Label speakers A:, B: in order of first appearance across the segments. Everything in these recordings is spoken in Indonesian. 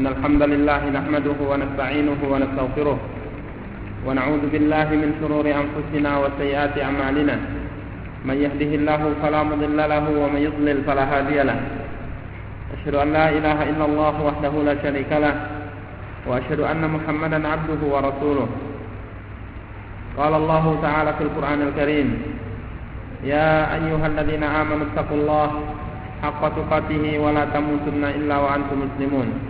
A: إن الحمد لله نحمده ونستعينه ونستغفره ونعوذ بالله من شرور أنفسنا وسيئات أعمالنا. من يهده الله فلا مضل له ومن يضلل فلا هادي له. أشهد أن لا إله إلا الله وحده لا شريك له وأشهد أن محمدا عبده ورسوله. قال الله تعالى في القرآن الكريم يا أيها الذين آمنوا اتقوا الله حق تقاته ولا تموتن إلا وأنتم مسلمون.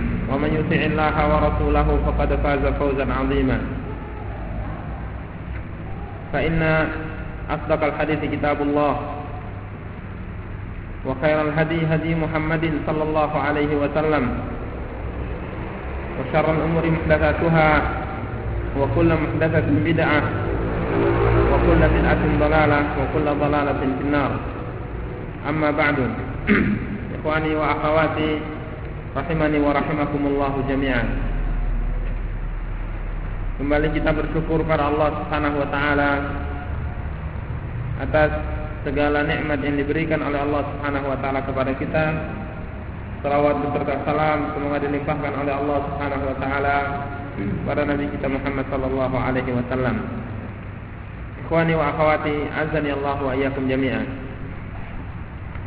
A: ومن يطع الله ورسوله فقد فاز فوزا عظيما. فإن أصدق الحديث كتاب الله وخير الهدي هدي محمد صلى الله عليه وسلم وشر الأمور محدثاتها وكل محدثة بدعة وكل بدعة ضلالة وكل ضلالة في النار. أما بعد إخواني وأخواتي rahimani wa rahimakumullah jami'an. Kembali kita bersyukur pada Allah Subhanahu wa taala atas segala nikmat yang diberikan oleh Allah Subhanahu wa taala kepada kita. Salawat beserta salam semoga dilimpahkan oleh Allah Subhanahu wa taala pada Nabi kita Muhammad sallallahu alaihi wasallam. Ikhwani wa akhwati, azani Allah wa iyyakum jami'an.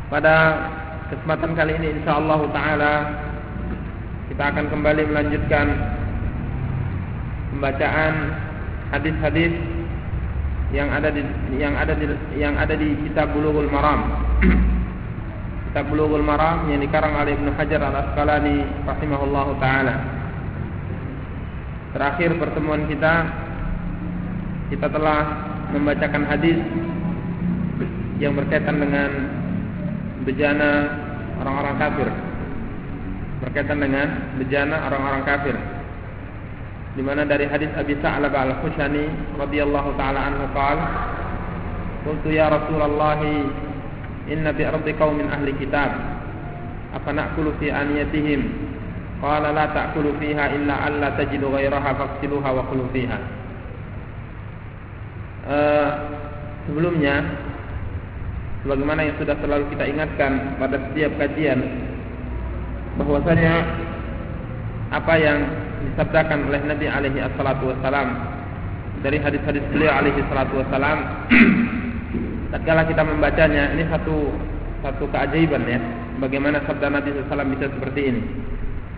A: Pada kesempatan kali ini insyaallah taala kita akan kembali melanjutkan pembacaan hadis-hadis yang ada di yang ada di yang ada di kitab Bulughul Maram. kitab Bulughul Maram yang dikarang oleh Ibnu Hajar Al Asqalani rahimahullahu taala. Terakhir pertemuan kita kita telah membacakan hadis yang berkaitan dengan bejana orang-orang kafir berkaitan dengan bejana orang-orang kafir. Di mana dari hadis Abi Sa'labah Al-Khushani radhiyallahu taala anhu qala Qultu ya Rasulullah inna bi ardi qaumin ahli kitab afa na'kulu fi aniyatihim qala la ta'kulu fiha illa alla tajidu ghairaha faqtiluha wa kulu fiha uh, sebelumnya sebagaimana yang sudah selalu kita ingatkan pada setiap kajian bahwasanya apa yang disabdakan oleh Nabi alaihi assalatu wassalam dari hadis-hadis beliau alaihi salatu wassalam tatkala kita membacanya ini satu satu keajaiban ya bagaimana sabda Nabi SAW bisa seperti ini.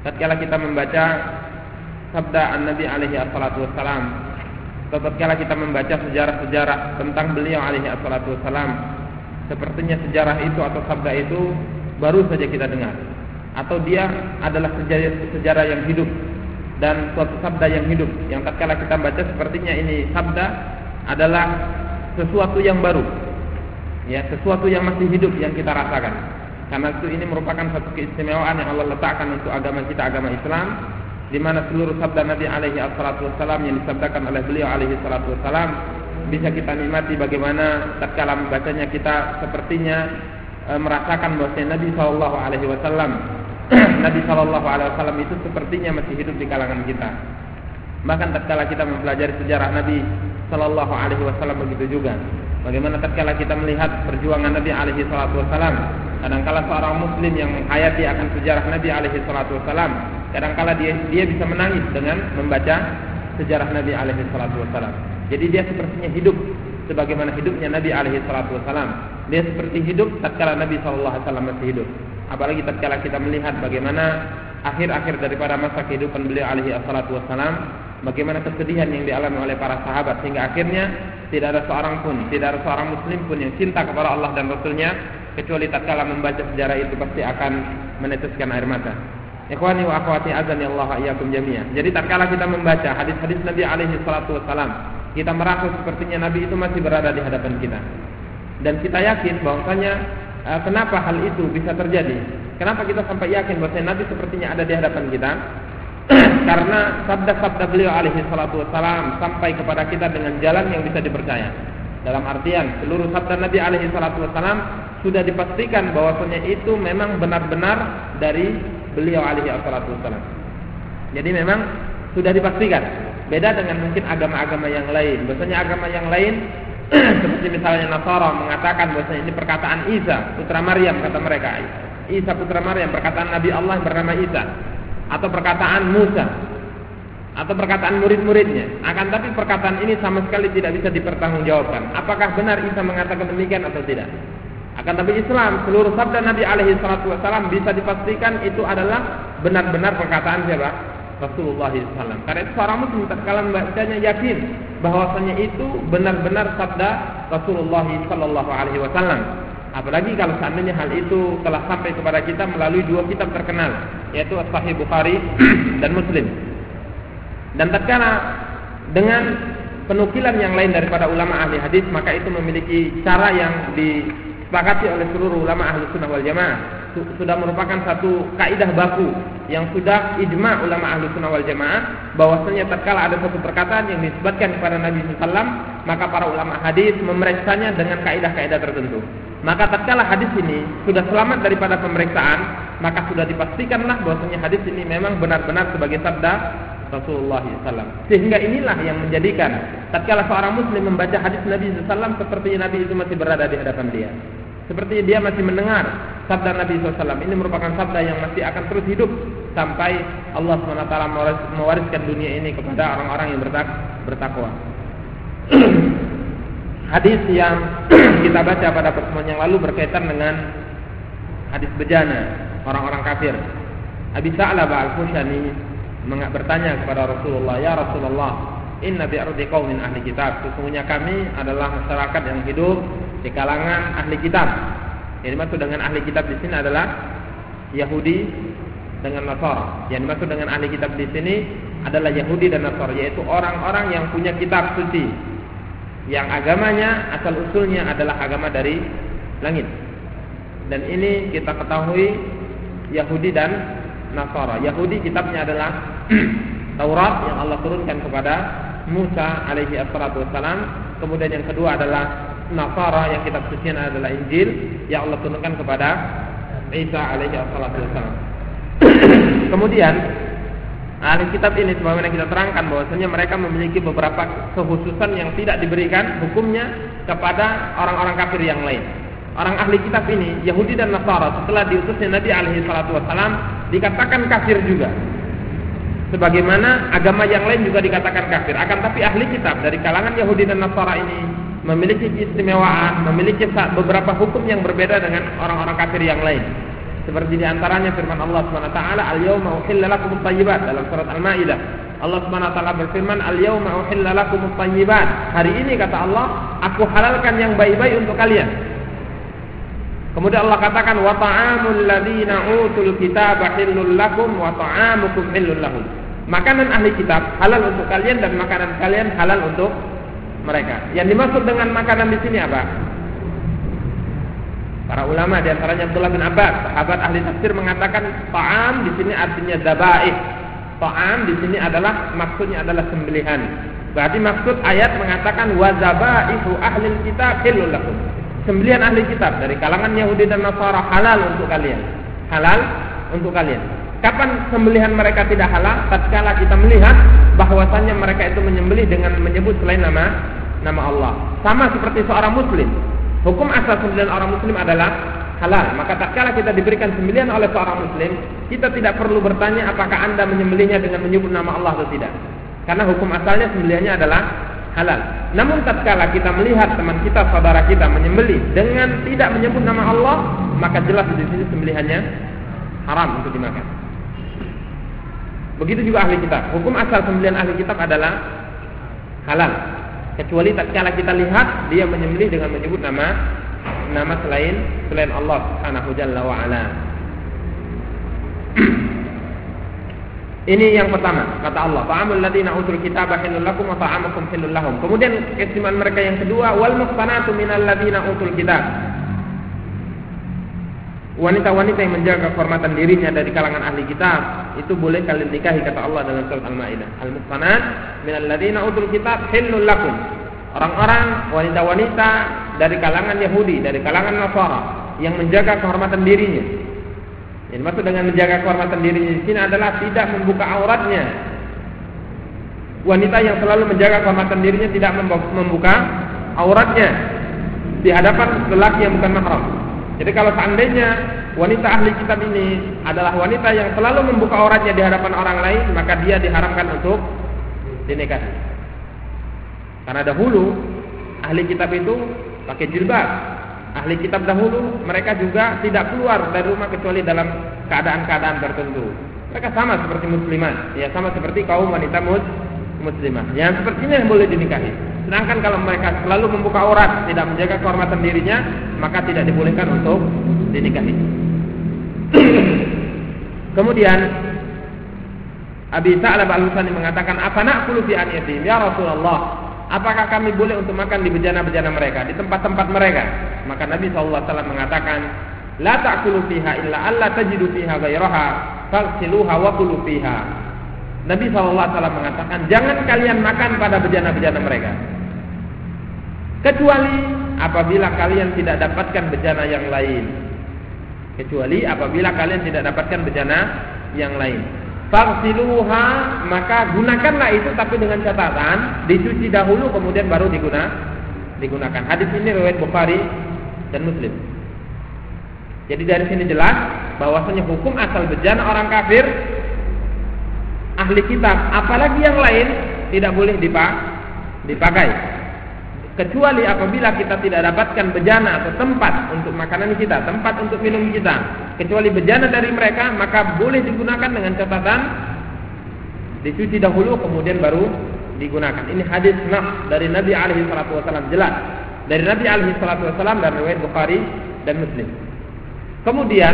A: Tatkala kita membaca sabda An Nabi alaihi assalatu wassalam atau tatkala kita membaca sejarah-sejarah tentang beliau alaihi assalatu wassalam sepertinya sejarah itu atau sabda itu baru saja kita dengar atau dia adalah sejarah, sejarah yang hidup dan suatu sabda yang hidup. Yang tatkala kita baca sepertinya ini sabda adalah sesuatu yang baru. Ya sesuatu yang masih hidup yang kita rasakan. Karena itu ini merupakan satu keistimewaan yang Allah letakkan untuk agama kita agama Islam di mana seluruh sabda Nabi alaihi wasallam yang disabdakan oleh beliau alaihi wasallam bisa kita nikmati bagaimana tatkala membacanya kita sepertinya e, merasakan bahwa Nabi Shallallahu alaihi wasallam Nabi Shallallahu Alaihi Wasallam itu sepertinya masih hidup di kalangan kita. Bahkan tatkala kita mempelajari sejarah Nabi Shallallahu Alaihi Wasallam begitu juga. Bagaimana tatkala kita melihat perjuangan Nabi Alaihi Wasallam, kadangkala seorang Muslim yang menghayati akan sejarah Nabi Alaihi Wasallam, kadangkala dia dia bisa menangis dengan membaca sejarah Nabi Alaihi Wasallam. Jadi dia sepertinya hidup sebagaimana hidupnya Nabi Alaihi Wasallam. Dia seperti hidup tatkala Nabi Shallallahu Alaihi Wasallam masih hidup apalagi tatkala kita melihat bagaimana akhir-akhir daripada masa kehidupan beliau alaihi assalatu wassalam bagaimana kesedihan yang dialami oleh para sahabat sehingga akhirnya tidak ada seorang pun tidak ada seorang muslim pun yang cinta kepada Allah dan Rasulnya kecuali tatkala membaca sejarah itu pasti akan meneteskan air mata Ikhwani wa akhwati azani Allah iyyakum jami'an. Jadi tatkala kita membaca hadis-hadis Nabi alaihi salatu wassalam, kita merasa sepertinya Nabi itu masih berada di hadapan kita. Dan kita yakin bahwasanya Eh, kenapa hal itu bisa terjadi? Kenapa kita sampai yakin bahwa Nabi sepertinya ada di hadapan kita? karena sabda-sabda beliau alaihi salatu wassalam sampai kepada kita dengan jalan yang bisa dipercaya. Dalam artian seluruh sabda Nabi alaihi salatu wassalam sudah dipastikan bahwasanya itu memang benar-benar dari beliau alaihi salatu wassalam. Jadi memang sudah dipastikan. Beda dengan mungkin agama-agama yang lain. Biasanya agama yang lain seperti misalnya Nasara mengatakan bahwasanya ini perkataan Isa putra Maryam kata mereka. Isa putra Maryam perkataan Nabi Allah bernama Isa atau perkataan Musa atau perkataan murid-muridnya. Akan tapi perkataan ini sama sekali tidak bisa dipertanggungjawabkan. Apakah benar Isa mengatakan demikian atau tidak? Akan tapi Islam seluruh sabda Nabi alaihi wasallam bisa dipastikan itu adalah benar-benar perkataan siapa? Rasulullah SAW. Karena itu seorang muslim tatkala membacanya yakin bahwasanya itu benar-benar sabda Rasulullah Sallallahu Alaihi Wasallam. Apalagi kalau seandainya hal itu telah sampai kepada kita melalui dua kitab terkenal, yaitu Sahih Bukhari dan Muslim. Dan tatkala dengan penukilan yang lain daripada ulama ahli hadis, maka itu memiliki cara yang disepakati oleh seluruh ulama ahli sunnah wal jamaah sudah merupakan satu kaidah baku yang sudah ijma ulama ahlu sunnah wal jamaah bahwasanya tatkala ada satu perkataan yang disebutkan kepada Nabi SAW maka para ulama hadis memeriksanya dengan kaidah-kaidah tertentu maka tatkala hadis ini sudah selamat daripada pemeriksaan maka sudah dipastikanlah bahwasanya hadis ini memang benar-benar sebagai sabda Rasulullah SAW. Sehingga inilah yang menjadikan tatkala seorang muslim membaca hadis Nabi SAW seperti Nabi itu masih berada di hadapan dia. Seperti dia masih mendengar sabda Nabi SAW. Ini merupakan sabda yang masih akan terus hidup sampai Allah SWT mewariskan dunia ini kepada orang-orang yang bertak bertakwa. hadis yang kita baca pada pertemuan yang lalu berkaitan dengan hadis bejana orang-orang kafir. Abi Sa'labah al-Khushani bertanya kepada Rasulullah, "Ya Rasulullah, inna bi'ardi qaumin ahli kitab." Sesungguhnya kami adalah masyarakat yang hidup di kalangan ahli kitab. Yang dimaksud dengan ahli kitab di sini adalah Yahudi dengan Nasara. Yang dimaksud dengan ahli kitab di sini adalah Yahudi dan Nasara, yaitu orang-orang yang punya kitab suci. Yang agamanya asal usulnya adalah agama dari langit. Dan ini kita ketahui Yahudi dan Nasara. Yahudi kitabnya adalah Taurat yang Allah turunkan kepada Musa alaihi wassalam. Kemudian yang kedua adalah Nasara yang kitab suci adalah Injil yang Allah turunkan kepada Isa alaihi wasallam. Kemudian ahli kitab ini sebagaimana kita terangkan bahwasanya mereka memiliki beberapa kekhususan yang tidak diberikan hukumnya kepada orang-orang kafir yang lain. Orang ahli kitab ini Yahudi dan Nasara setelah diutusnya Nabi alaihi salatu wasallam dikatakan kafir juga. Sebagaimana agama yang lain juga dikatakan kafir. Akan tapi ahli kitab dari kalangan Yahudi dan Nasara ini memiliki keistimewaan, memiliki beberapa hukum yang berbeda dengan orang-orang kafir yang lain. Seperti di antaranya firman Allah Subhanahu wa taala, "Al-yauma uhilla lakum thayyibat dalam surat Al-Maidah. Allah Subhanahu wa taala berfirman, "Al-yauma uhilla lakum thayyibat." Hari ini kata Allah, aku halalkan yang baik-baik untuk kalian. Kemudian Allah katakan, "Wa ta'amul ladzina utul kitaba hillul lakum wa ta'amukum hillul lahum." Makanan ahli kitab halal untuk kalian dan makanan kalian halal untuk mereka. Yang dimaksud dengan makanan di sini apa? Para ulama di antaranya Abdullah bin Abbas, sahabat ahli tafsir mengatakan ta'am di sini artinya dabaih. Ta'am di sini adalah maksudnya adalah sembelihan. Berarti maksud ayat mengatakan wazabaihu ahli kitab halal lakum. Sembelihan ahli kitab dari kalangan Yahudi dan Nasara halal untuk kalian. Halal untuk kalian. Kapan sembelihan mereka tidak halal? Tatkala kita melihat bahwasannya mereka itu menyembelih dengan menyebut selain nama nama Allah. Sama seperti seorang muslim. Hukum asal sembelihan orang muslim adalah halal. Maka tatkala kita diberikan sembelihan oleh seorang muslim, kita tidak perlu bertanya apakah Anda menyembelihnya dengan menyebut nama Allah atau tidak. Karena hukum asalnya sembelihannya adalah halal. Namun tatkala kita melihat teman kita, saudara kita menyembelih dengan tidak menyebut nama Allah, maka jelas di sini sembelihannya haram untuk dimakan. Begitu juga ahli kitab. Hukum asal sembelihan ahli kitab adalah halal. Kecuali tatkala kita lihat dia menyembelih dengan menyebut nama nama selain selain Allah Subhanahu jalla wa ala. Ini yang pertama, kata Allah, "Fa'amul ladzina utul kitaba halal lakum wa ta'amukum halal lahum." Kemudian keistimewaan mereka yang kedua, "Wal muhsanatu minal ladzina utul kitab." Wanita-wanita yang menjaga kehormatan dirinya dari kalangan ahli kitab itu boleh kalian nikahi kata Allah dalam surat Al-Maidah. Al-muhsanat minal ladzina utul kitab hillul lakum. Orang-orang wanita-wanita dari kalangan Yahudi, dari kalangan Nasara yang menjaga kehormatan dirinya. Yang maksud dengan menjaga kehormatan dirinya di sini adalah tidak membuka auratnya. Wanita yang selalu menjaga kehormatan dirinya tidak membuka auratnya di hadapan lelaki yang bukan mahram. Jadi kalau seandainya wanita ahli kitab ini adalah wanita yang selalu membuka auratnya di hadapan orang lain, maka dia diharamkan untuk dinikahi. Karena dahulu ahli kitab itu pakai jilbab. Ahli kitab dahulu mereka juga tidak keluar dari rumah kecuali dalam keadaan-keadaan tertentu. Mereka sama seperti muslimat, ya sama seperti kaum wanita muslimah. Yang seperti ini yang boleh dinikahi. Sedangkan kalau mereka selalu membuka aurat, tidak menjaga kehormatan dirinya, maka tidak dibolehkan untuk dinikahi. Kemudian Abi Sa'lab al-Husani mengatakan, "Apa na'kulu fi an Ya Rasulullah, apakah kami boleh untuk makan di bejana-bejana mereka, di tempat-tempat mereka? Maka Nabi SAW mengatakan, La ta'kulu fiha illa alla tajidu fiha gairaha, faghsiluha wa kulu fiha. Nabi SAW mengatakan, jangan kalian makan pada bejana-bejana mereka. Kecuali apabila kalian tidak dapatkan bejana yang lain. Kecuali apabila kalian tidak dapatkan bejana yang lain. Fagsiluha maka gunakanlah itu tapi dengan catatan dicuci dahulu kemudian baru diguna, digunakan. Hadis ini riwayat Bukhari dan Muslim. Jadi dari sini jelas bahwasanya hukum asal bejana orang kafir ahli kitab apalagi yang lain tidak boleh dipakai kecuali apabila kita tidak dapatkan bejana atau tempat untuk makanan kita, tempat untuk minum kita, kecuali bejana dari mereka, maka boleh digunakan dengan catatan dicuci dahulu kemudian baru digunakan. Ini hadis nas dari Nabi alaihi salatu wasallam jelas. Dari Nabi alaihi salatu wasallam dan riwayat Bukhari dan Muslim. Kemudian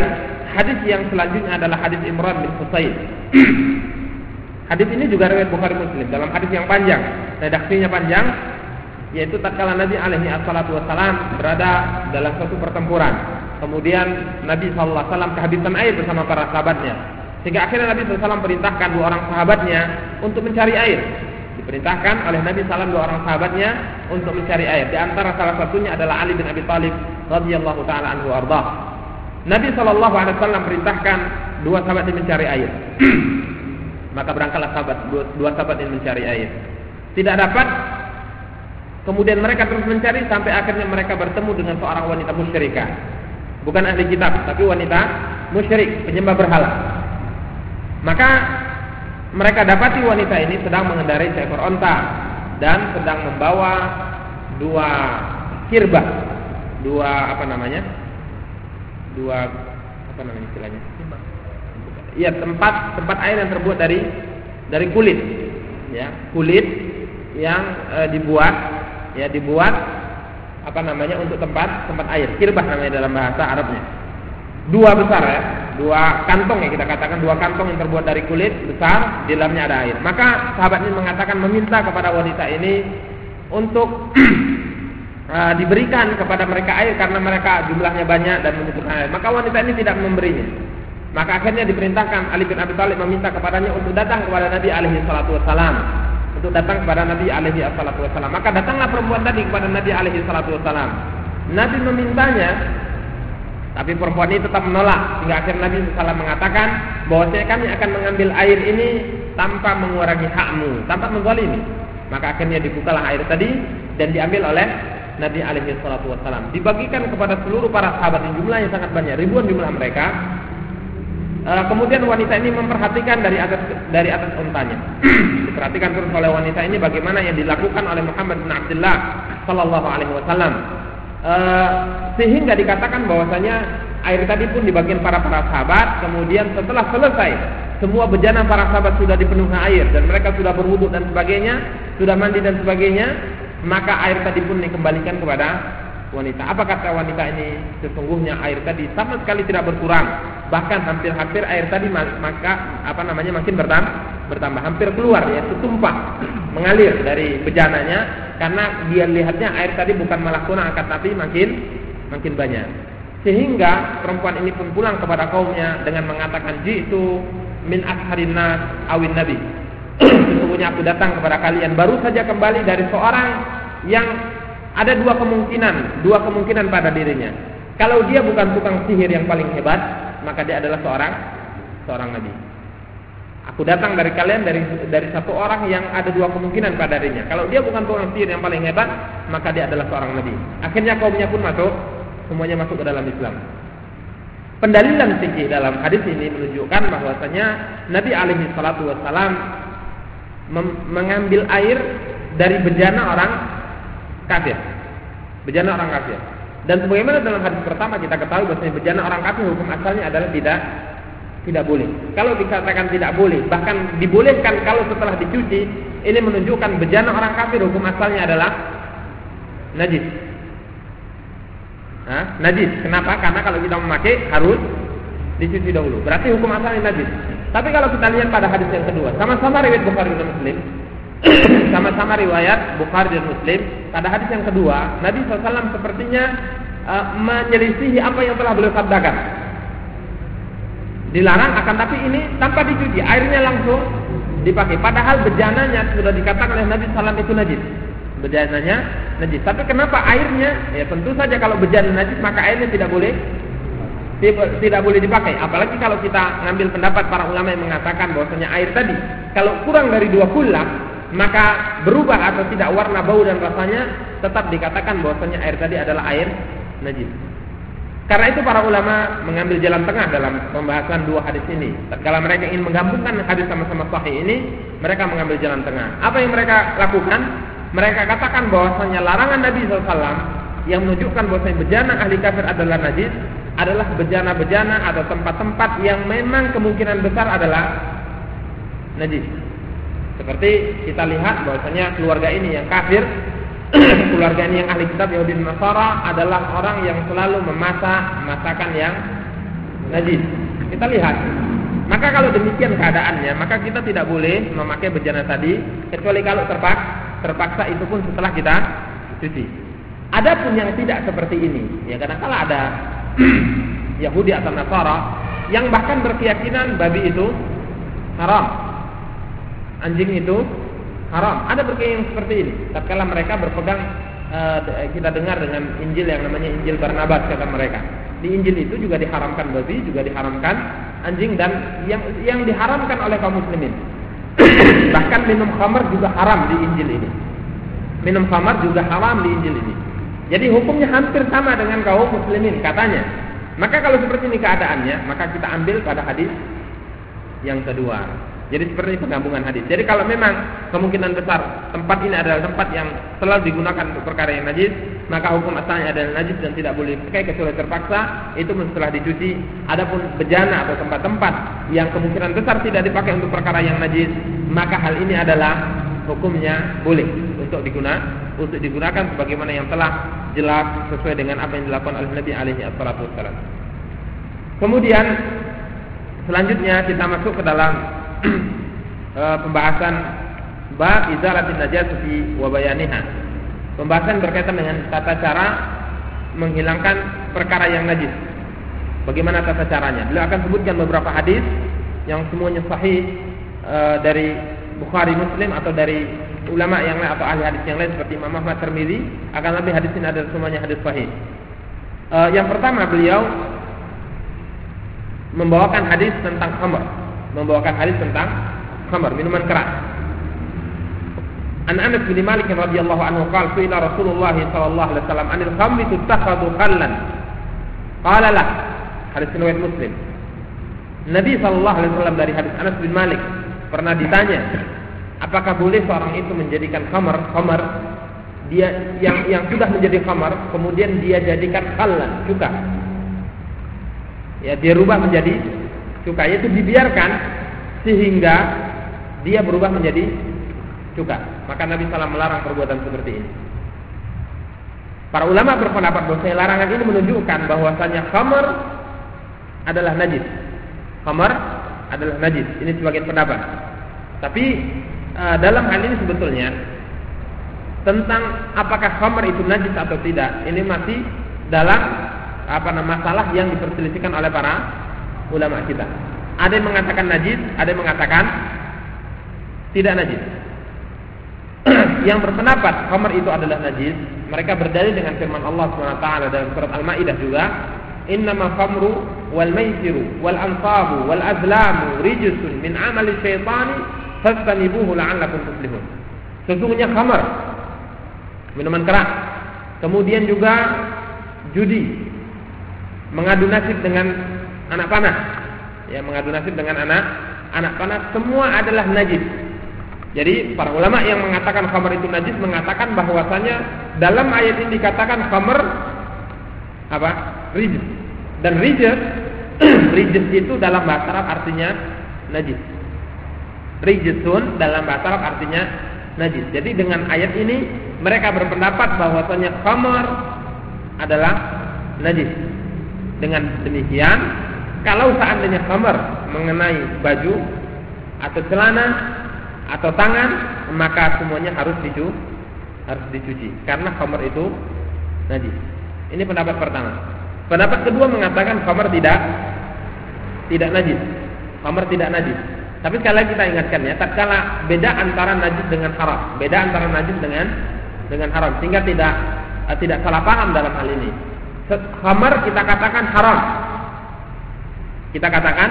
A: hadis yang selanjutnya adalah hadis Imran bin Husain. hadis ini juga riwayat Bukhari Muslim dalam hadis yang panjang, redaksinya panjang yaitu tatkala Nabi alaihi wassalatu wassalam berada dalam suatu pertempuran. Kemudian Nabi sallallahu alaihi wasallam kehabisan air bersama para sahabatnya. Sehingga akhirnya Nabi SAW perintahkan dua orang sahabatnya untuk mencari air. Diperintahkan oleh Nabi SAW dua orang sahabatnya untuk mencari air. Di antara salah satunya adalah Ali bin Abi Thalib radhiyallahu taala anhu arda. Nabi wasallam perintahkan dua sahabat ini mencari air. Maka berangkatlah sahabat dua, sahabat ini mencari air. Tidak dapat Kemudian mereka terus mencari sampai akhirnya mereka bertemu dengan seorang wanita musyrikah. Bukan ahli kitab, tapi wanita musyrik, penyembah berhala. Maka mereka dapati wanita ini sedang mengendarai seekor onta dan sedang membawa dua kirbah, dua apa namanya? Dua apa namanya istilahnya? Iya tempat tempat air yang terbuat dari dari kulit, ya kulit yang e, dibuat ya dibuat apa namanya untuk tempat tempat air. Kirbah namanya dalam bahasa Arabnya. Dua besar ya. Dua kantong ya kita katakan dua kantong yang terbuat dari kulit besar di dalamnya ada air. Maka sahabat ini mengatakan meminta kepada wanita ini untuk uh, diberikan kepada mereka air karena mereka jumlahnya banyak dan membutuhkan air. Maka wanita ini tidak memberinya maka akhirnya diperintahkan Ali bin Abi Thalib meminta kepadanya untuk datang kepada Nabi alaihi salatu wassalam untuk datang kepada Nabi alaihi salatu wasallam. Maka datanglah perempuan tadi kepada Nabi alaihi salatu wasallam. Nabi memintanya tapi perempuan ini tetap menolak hingga akhir Nabi SAW mengatakan bahwasanya kami akan mengambil air ini tanpa mengurangi hakmu, tanpa menggolimi. Maka akhirnya dibukalah air tadi dan diambil oleh Nabi alaihi salatu wasallam. Dibagikan kepada seluruh para sahabat yang jumlahnya sangat banyak, ribuan jumlah mereka. Uh, kemudian wanita ini memperhatikan dari atas dari atas untanya. Diperhatikan terus oleh wanita ini bagaimana yang dilakukan oleh Muhammad bin Abdullah Sallallahu Alaihi Wasallam. Uh, sehingga dikatakan bahwasanya air tadi pun dibagian para para sahabat. Kemudian setelah selesai semua bejana para sahabat sudah dipenuhi air dan mereka sudah berwudhu dan sebagainya, sudah mandi dan sebagainya, maka air tadi pun dikembalikan kepada wanita. Apa kata wanita ini? Sesungguhnya air tadi sama sekali tidak berkurang, bahkan hampir-hampir air tadi maka apa namanya makin bertambah, bertambah hampir keluar ya, tumpah mengalir dari bejananya karena dia lihatnya air tadi bukan malah kurang akan tapi makin makin banyak. Sehingga perempuan ini pun pulang kepada kaumnya dengan mengatakan jitu min asharin nas awin nabi. Sesungguhnya aku datang kepada kalian baru saja kembali dari seorang yang ada dua kemungkinan, dua kemungkinan pada dirinya. Kalau dia bukan tukang sihir yang paling hebat, maka dia adalah seorang seorang nabi. Aku datang dari kalian dari dari satu orang yang ada dua kemungkinan pada dirinya. Kalau dia bukan tukang sihir yang paling hebat, maka dia adalah seorang nabi. Akhirnya kaumnya pun masuk semuanya masuk ke dalam Islam. Pendalilan fikih dalam hadis ini menunjukkan bahwasanya Nabi alaihi salatu wasalam mengambil air dari bejana orang kafir. Bejana orang kafir. Dan sebagaimana dalam hadis pertama kita ketahui bahwasanya bejana orang kafir hukum asalnya adalah tidak tidak boleh. Kalau dikatakan tidak boleh, bahkan dibolehkan kalau setelah dicuci, ini menunjukkan bejana orang kafir hukum asalnya adalah najis. Hah? Najis. Kenapa? Karena kalau kita memakai harus dicuci dahulu. Berarti hukum asalnya najis. Tapi kalau kita lihat pada hadis yang kedua, sama-sama riwayat Bukhari dan Muslim, sama-sama riwayat Bukhari dan Muslim. Pada hadis yang kedua, Nabi SAW sepertinya uh, menyelisihi apa yang telah beliau sabdakan. Dilarang akan tapi ini tanpa dicuci, airnya langsung dipakai. Padahal bejananya sudah dikatakan oleh Nabi SAW itu najis bejananya najis. Tapi kenapa airnya? Ya tentu saja kalau bejana najis maka airnya tidak boleh tidak boleh dipakai. Apalagi kalau kita ngambil pendapat para ulama yang mengatakan bahwasanya air tadi kalau kurang dari dua kulak maka berubah atau tidak warna bau dan rasanya tetap dikatakan bahwasanya air tadi adalah air najis. Karena itu para ulama mengambil jalan tengah dalam pembahasan dua hadis ini. Kalau mereka ingin menggabungkan hadis sama-sama sahih ini, mereka mengambil jalan tengah. Apa yang mereka lakukan? mereka katakan bahwasanya larangan Nabi SAW yang menunjukkan bahwasanya bejana ahli kafir adalah najis adalah bejana-bejana atau tempat-tempat yang memang kemungkinan besar adalah najis. Seperti kita lihat bahwasanya keluarga ini yang kafir, keluarga ini yang ahli kitab Yahudi Nasara adalah orang yang selalu memasak masakan yang najis. Kita lihat. Maka kalau demikian keadaannya, maka kita tidak boleh memakai bejana tadi kecuali kalau terpaksa terpaksa itu pun setelah kita cuci. Adapun yang tidak seperti ini, ya kadang-kala ada Yahudi atau Nasara yang bahkan berkeyakinan babi itu haram, anjing itu haram. Ada berkeyakinan seperti ini. Tatkala mereka berpegang uh, kita dengar dengan Injil yang namanya Injil Barnabas kata mereka. Di Injil itu juga diharamkan babi, juga diharamkan anjing dan yang yang diharamkan oleh kaum muslimin Bahkan minum khamar juga haram di Injil ini. Minum khamar juga haram di Injil ini. Jadi hukumnya hampir sama dengan kaum muslimin katanya. Maka kalau seperti ini keadaannya, maka kita ambil pada hadis yang kedua. Jadi seperti penggabungan hadis. Jadi kalau memang kemungkinan besar tempat ini adalah tempat yang selalu digunakan untuk perkara yang najis, maka hukum asalnya adalah najis dan tidak boleh dipakai kecuali terpaksa. Itu setelah dicuci. Adapun bejana atau tempat-tempat yang kemungkinan besar tidak dipakai untuk perkara yang najis, maka hal ini adalah hukumnya boleh untuk digunakan untuk digunakan sebagaimana yang telah jelas sesuai dengan apa yang dilakukan oleh Nabi alaihi wasallam. Kemudian selanjutnya kita masuk ke dalam pembahasan bab izalatin najasati wa bayaniha. Pembahasan berkaitan dengan tata cara menghilangkan perkara yang najis. Bagaimana tata caranya? Beliau akan sebutkan beberapa hadis yang semuanya sahih e, dari Bukhari Muslim atau dari ulama yang lain atau ahli hadis yang lain seperti Imam Ahmad Tirmizi akan lebih hadis ini adalah semuanya hadis sahih. E, yang pertama beliau membawakan hadis tentang khamr membawakan hadis tentang khamar, minuman keras. An Anas bin Malik radhiyallahu anhu qala su'ila Rasulullah sallallahu alaihi wasallam anil khamri tuttakhadhu khallan. Qala lah. Hadis riwayat Muslim. Nabi sallallahu alaihi wasallam dari hadis Anas bin Malik pernah ditanya, apakah boleh seorang itu menjadikan khamar, khamar dia yang yang sudah menjadi khamar kemudian dia jadikan khallan, cuka. Ya, dia rubah menjadi cuka itu dibiarkan sehingga dia berubah menjadi cuka. Maka Nabi SAW melarang perbuatan seperti ini. Para ulama berpendapat bahwa larangan ini menunjukkan bahwasanya khamar adalah najis. Khamar adalah najis. Ini sebagian pendapat. Tapi uh, dalam hal ini sebetulnya tentang apakah khamar itu najis atau tidak, ini masih dalam apa nama masalah yang diperselisihkan oleh para ulama kita. Ada yang mengatakan najis, ada yang mengatakan tidak najis. yang berpendapat khamar itu adalah najis, mereka berdalil dengan firman Allah SWT dalam surat Al-Maidah juga, "Innama khamru wal maisiru wal ansabu wal azlamu rijsun min amali syaitani fastanibuhu la'allakum tuflihun." Sesungguhnya khamar minuman keras, kemudian juga judi, mengadu nasib dengan anak panah, ya mengadu nasib dengan anak anak panah semua adalah najis jadi para ulama yang mengatakan khamar itu najis mengatakan bahwasanya dalam ayat ini dikatakan khamar apa? rijis. Dan rijis rijis itu dalam bahasa Arab artinya najis. Rijisun dalam bahasa Arab artinya najis. Jadi dengan ayat ini mereka berpendapat bahwasanya khamar adalah najis. Dengan demikian, kalau seandainya khamar mengenai baju atau celana atau tangan maka semuanya harus dicu harus dicuci karena khamar itu najis. Ini pendapat pertama. Pendapat kedua mengatakan khamar tidak tidak najis. Khamar tidak najis. Tapi sekali lagi kita ingatkan ya, tatkala beda antara najis dengan haram, beda antara najis dengan dengan haram sehingga tidak tidak salah paham dalam hal ini. Khamar kita katakan haram. Kita katakan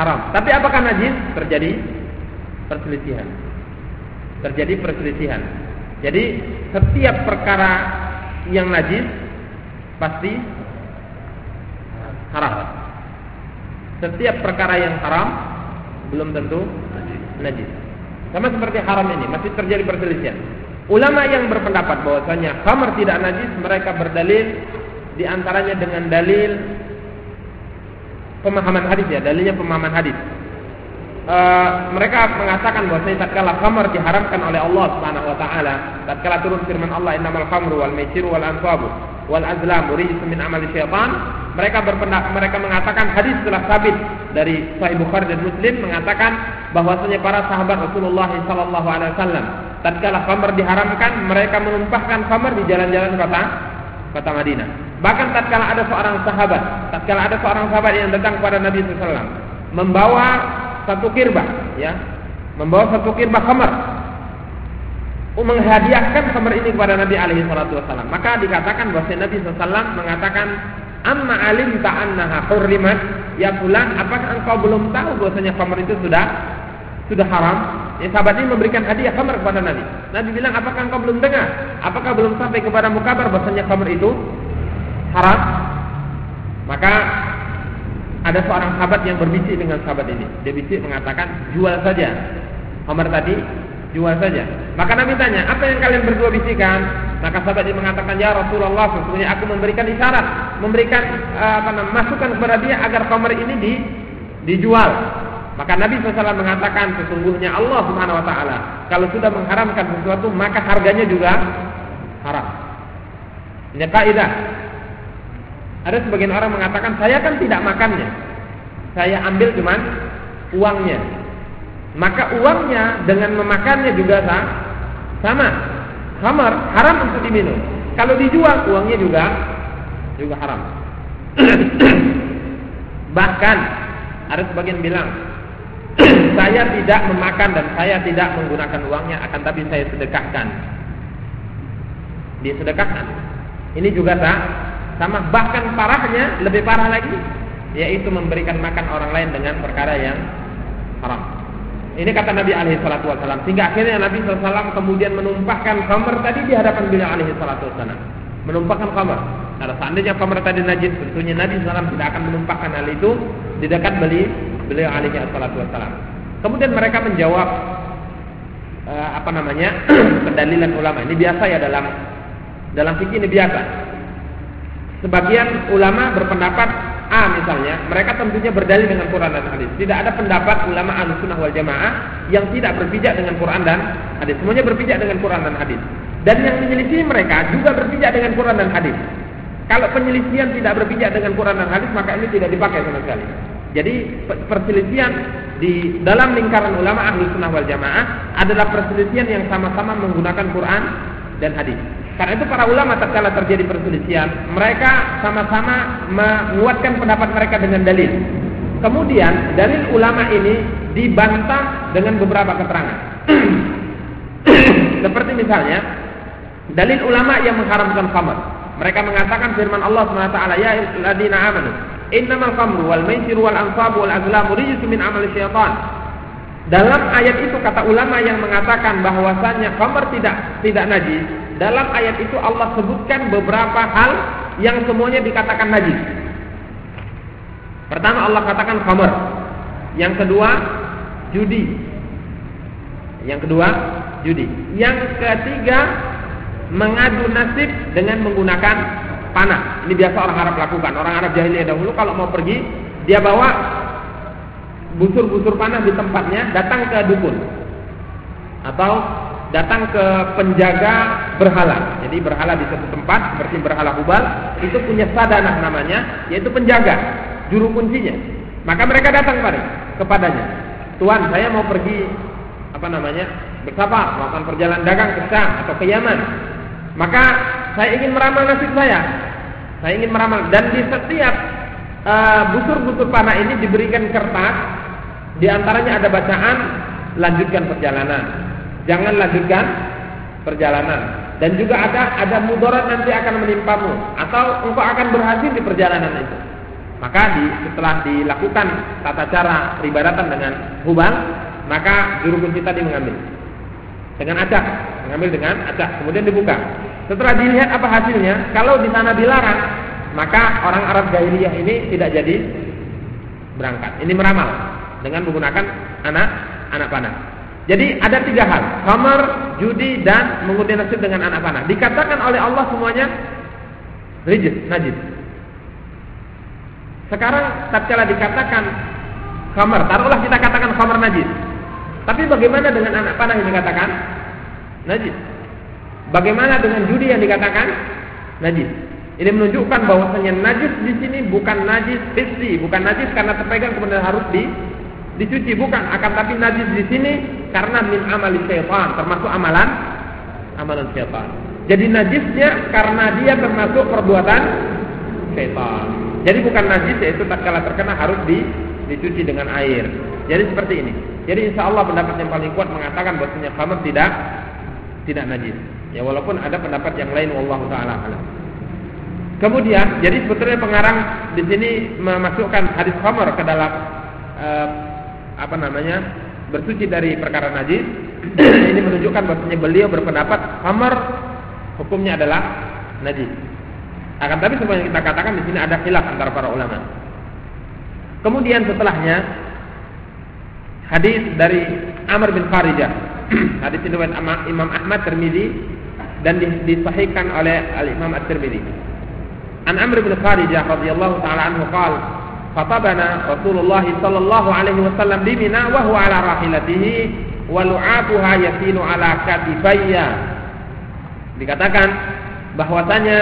A: haram. Tapi apakah najis? Terjadi perselisihan. Terjadi perselisihan. Jadi setiap perkara yang najis pasti haram. Setiap perkara yang haram belum tentu najis. Sama seperti haram ini masih terjadi perselisihan. Ulama yang berpendapat bahwasanya khamar tidak najis mereka berdalil di antaranya dengan dalil pemahaman hadis ya, dalilnya pemahaman hadis uh, mereka mengatakan bahwa tatkala khamar diharamkan oleh Allah Subhanahu wa taala, tatkala turun firman Allah innamal khamru wal maisiru wal ansabu wal azlamu rijsun min amali syaitan, mereka berpendapat mereka mengatakan hadis telah sabit dari Sahih Bukhari dan Muslim mengatakan bahwasanya para sahabat Rasulullah sallallahu alaihi wasallam tatkala khamar diharamkan, mereka menumpahkan khamar di jalan-jalan kota kota Madinah. Bahkan tatkala ada seorang sahabat, tatkala ada seorang sahabat yang datang kepada Nabi SAW membawa satu kirbah ya membawa satu kirbah khamar menghadiahkan khamar ini kepada Nabi alaihi wasallam. Maka dikatakan bahwa Nabi SAW mengatakan amma alim ta'annaha hurrimat? Ya fulan apakah engkau belum tahu bahwasanya khamar itu sudah sudah haram? Ya, sahabat ini memberikan hadiah khamar kepada Nabi. Nabi bilang apakah engkau belum dengar? Apakah belum sampai kepada kabar bahwasanya khamar itu haram maka ada seorang sahabat yang berbisik dengan sahabat ini. Dia bisik mengatakan, jual saja. Umar tadi, jual saja. Maka Nabi tanya, apa yang kalian berdua bisikan? Maka sahabat ini mengatakan, ya Rasulullah, sesungguhnya aku memberikan isyarat, memberikan uh, apa namanya, masukan kepada dia agar kamar ini di, dijual. Maka Nabi SAW mengatakan sesungguhnya Allah Subhanahu Wa Taala kalau sudah mengharamkan sesuatu maka harganya juga haram. Ini kaidah ada sebagian orang mengatakan saya kan tidak makannya. Saya ambil cuman uangnya. Maka uangnya dengan memakannya juga sama. Hamar haram untuk diminum. Kalau dijual uangnya juga juga haram. Bahkan ada sebagian bilang saya tidak memakan dan saya tidak menggunakan uangnya akan tapi saya sedekahkan. Disedekahkan. Ini juga tak sama bahkan parahnya lebih parah lagi yaitu memberikan makan orang lain dengan perkara yang haram. Ini kata Nabi alaihi salatu wasallam. Sehingga akhirnya Nabi SAW kemudian menumpahkan khamr tadi di hadapan beliau alaihi salatu wasallam. Menumpahkan khamr. Kalau seandainya khamr tadi najis, tentunya Nabi SAW tidak akan menumpahkan hal itu di dekat beli beliau alaihi salatu wasallam. Kemudian mereka menjawab uh, apa namanya? pendalilan ulama. Ini biasa ya dalam dalam fikih ini biasa. Sebagian ulama berpendapat A misalnya, mereka tentunya berdalil dengan Quran dan hadis. Tidak ada pendapat ulama al-sunnah wal jamaah yang tidak berpijak dengan Quran dan hadis. Semuanya berpijak dengan Quran dan hadis. Dan yang menyelisih mereka juga berpijak dengan Quran dan hadis. Kalau penyelisihan tidak berpijak dengan Quran dan hadis, maka ini tidak dipakai sama sekali. Jadi perselisihan di dalam lingkaran ulama ahli sunnah wal jamaah adalah perselisihan yang sama-sama menggunakan Quran dan hadis. Karena itu para ulama tatkala terjadi perselisihan, mereka sama-sama menguatkan pendapat mereka dengan dalil. Kemudian dalil ulama ini dibantah dengan beberapa keterangan. Seperti misalnya dalil ulama yang mengharamkan khamr. Mereka mengatakan firman Allah SWT, Ya ladina amanu, innamal khamru wal maisiru wal ansabu wal azlamu rijsu min amal syaitan. Dalam ayat itu kata ulama yang mengatakan bahwasanya khamr tidak tidak najis, dalam ayat itu Allah sebutkan beberapa hal yang semuanya dikatakan najis. Pertama Allah katakan khamr. Yang kedua judi. Yang kedua judi. Yang ketiga mengadu nasib dengan menggunakan panah. Ini biasa orang Arab lakukan. Orang Arab jahiliyah dahulu kalau mau pergi, dia bawa busur-busur panah di tempatnya, datang ke dukun. Atau datang ke penjaga berhala. Jadi berhala di satu tempat seperti berhala Hubal, itu punya sadanah namanya, yaitu penjaga, juru kuncinya. Maka mereka datang pada kepadanya. Tuan, saya mau pergi apa namanya? bersafar, melakukan perjalanan dagang ke Syam atau ke Yaman. Maka saya ingin meramal nasib saya. Saya ingin meramal dan di setiap uh, busur-busur panah ini diberikan kertas, di antaranya ada bacaan lanjutkan perjalanan. Jangan lanjutkan perjalanan. Dan juga ada ada mudarat nanti akan menimpamu atau engkau akan berhasil di perjalanan itu. Maka di, setelah dilakukan tata cara peribadatan dengan hubang, maka juru kunci tadi mengambil dengan acak, mengambil dengan acak, kemudian dibuka. Setelah dilihat apa hasilnya, kalau di sana dilarang, maka orang Arab jahiliyah ini tidak jadi berangkat. Ini meramal dengan menggunakan anak anak panah. Jadi ada tiga hal: khamar, judi, dan mengundi nasib dengan anak panah. Dikatakan oleh Allah semuanya rijis, najis. Sekarang tatkala dikatakan khamar, taruhlah kita katakan khamar najis. Tapi bagaimana dengan anak panah yang dikatakan najis? Bagaimana dengan judi yang dikatakan najis? Ini menunjukkan bahwasanya najis di sini bukan najis hissi, bukan najis karena terpegang kemudian harus di dicuci bukan, akan tapi najis di sini karena min amali syaitan, termasuk amalan amalan syaitan. Jadi najisnya karena dia termasuk perbuatan syaitan. Jadi bukan najis yaitu tatkala terkena harus di, dicuci dengan air. Jadi seperti ini. Jadi insya Allah pendapat yang paling kuat mengatakan bahwasanya khamr tidak tidak najis. Ya walaupun ada pendapat yang lain wallahu taala alam. Kemudian, jadi sebetulnya pengarang di sini memasukkan hadis khamar ke dalam uh, apa namanya? bersuci dari perkara najis. ini menunjukkan bahwasanya beliau berpendapat khamar hukumnya adalah najis. Akan tapi semua yang kita katakan di sini ada khilaf antara para ulama. Kemudian setelahnya hadis dari Amr bin Kharijah. hadis ini Imam Ahmad Tirmizi dan disahihkan oleh Al Imam At-Tirmidzi. An Amr bin Kharijah radhiyallahu taala anhu qala Fatabana Rasulullah sallallahu alaihi wasallam di Mina wa huwa ala rahilatihi wa lu'abuha yasilu ala katifayya. Dikatakan bahwasanya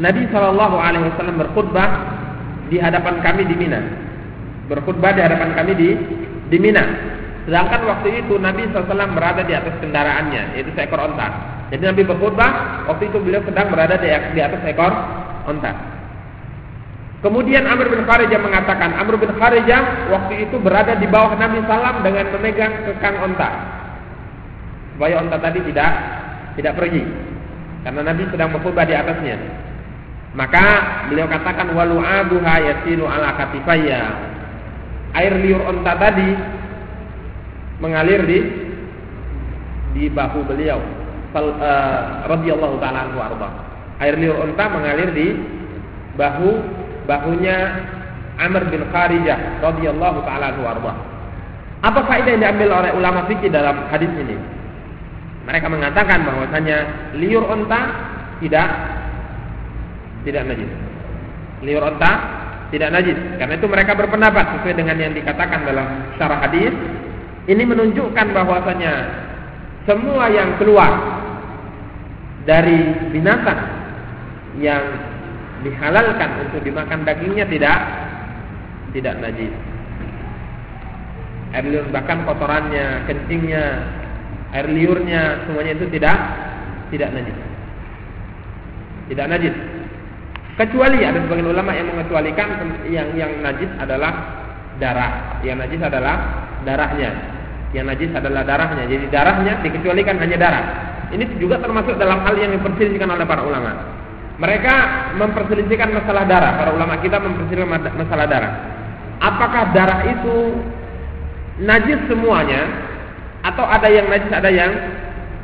A: Nabi sallallahu alaihi wasallam berkhutbah di hadapan kami di Mina. Berkhutbah di hadapan kami di di Mina. Sedangkan waktu itu Nabi SAW berada di atas kendaraannya, yaitu seekor onta. Jadi Nabi berkhutbah, waktu itu beliau sedang berada di, atas seekor onta. Kemudian Amr bin Kharijah mengatakan, Amr bin Kharijah waktu itu berada di bawah Nabi SAW dengan memegang kekang onta. Supaya onta tadi tidak tidak pergi. Karena Nabi sedang berkhutbah di atasnya. Maka beliau katakan walu'abuha yasilu ala katifaya. Air liur onta tadi mengalir di di bahu beliau uh, radhiyallahu taala anhu arba. Air liur unta mengalir di bahu bahunya Amr bin Kharijah radhiyallahu taala anhu arba. Apa faedah yang diambil oleh ulama fikih dalam hadis ini? Mereka mengatakan bahwasanya liur unta tidak tidak najis. Liur unta tidak najis. Karena itu mereka berpendapat sesuai dengan yang dikatakan dalam syarah hadis ini menunjukkan bahwasanya semua yang keluar dari binatang yang dihalalkan untuk dimakan dagingnya tidak tidak najis. Air bahkan kotorannya, kencingnya, air liurnya semuanya itu tidak tidak najis. Tidak najis. Kecuali ada sebagian ulama yang mengecualikan yang yang najis adalah darah. Yang najis adalah darahnya. Yang najis adalah darahnya. Jadi darahnya dikecualikan hanya darah. Ini juga termasuk dalam hal yang diperselisihkan oleh para ulama. Mereka memperselisihkan masalah darah. Para ulama kita memperselisihkan masalah darah. Apakah darah itu najis semuanya atau ada yang najis ada yang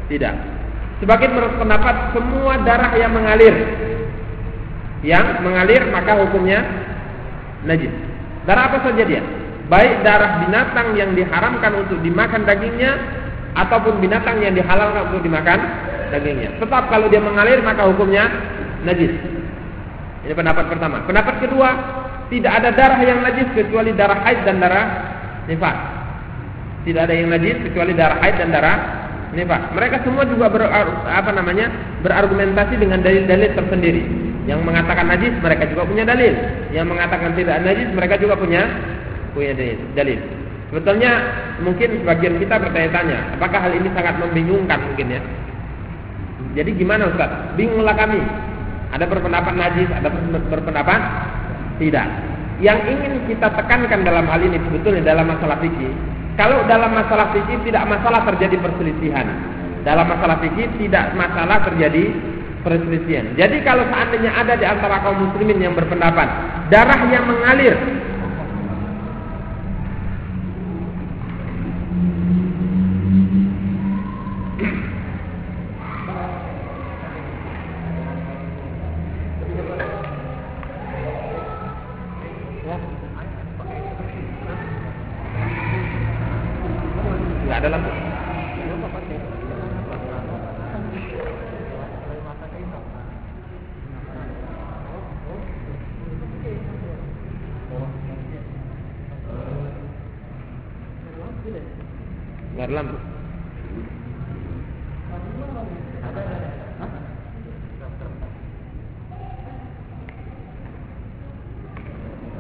A: tidak? Sebagian pendapat semua darah yang mengalir yang mengalir maka hukumnya najis. Darah apa saja dia? Baik darah binatang yang diharamkan untuk dimakan dagingnya ataupun binatang yang dihalalkan untuk dimakan dagingnya. Tetap kalau dia mengalir maka hukumnya najis. Ini pendapat pertama. Pendapat kedua, tidak ada darah yang najis kecuali darah haid dan darah nifas. Tidak ada yang najis kecuali darah haid dan darah nifas. Mereka semua juga ber, apa namanya berargumentasi dengan dalil-dalil tersendiri. Yang mengatakan najis mereka juga punya dalil. Yang mengatakan tidak najis mereka juga punya punya dalil. Sebetulnya mungkin sebagian kita bertanya-tanya, apakah hal ini sangat membingungkan mungkin ya? Jadi gimana Ustaz? Bingunglah kami. Ada berpendapat najis, ada berpendapat tidak. Yang ingin kita tekankan dalam hal ini sebetulnya dalam masalah fikih. Kalau dalam masalah fikih tidak masalah terjadi perselisihan. Dalam masalah fikih tidak masalah terjadi perselisihan. Jadi kalau seandainya ada di antara kaum muslimin yang berpendapat darah yang mengalir